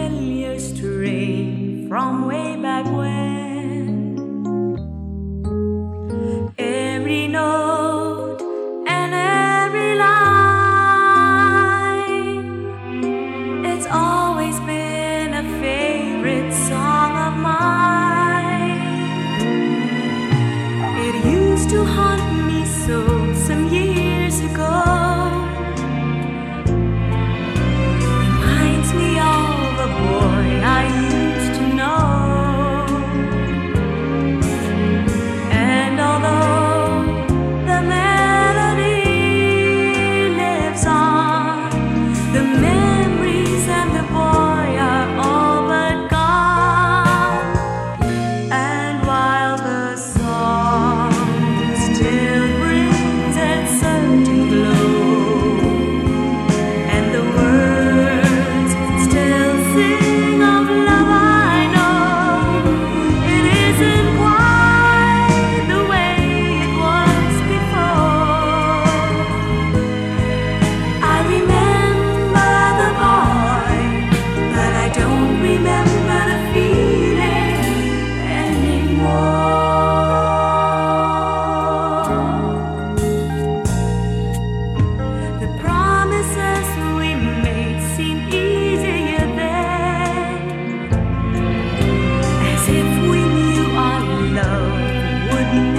rebellious strain from way back when.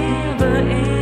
never end.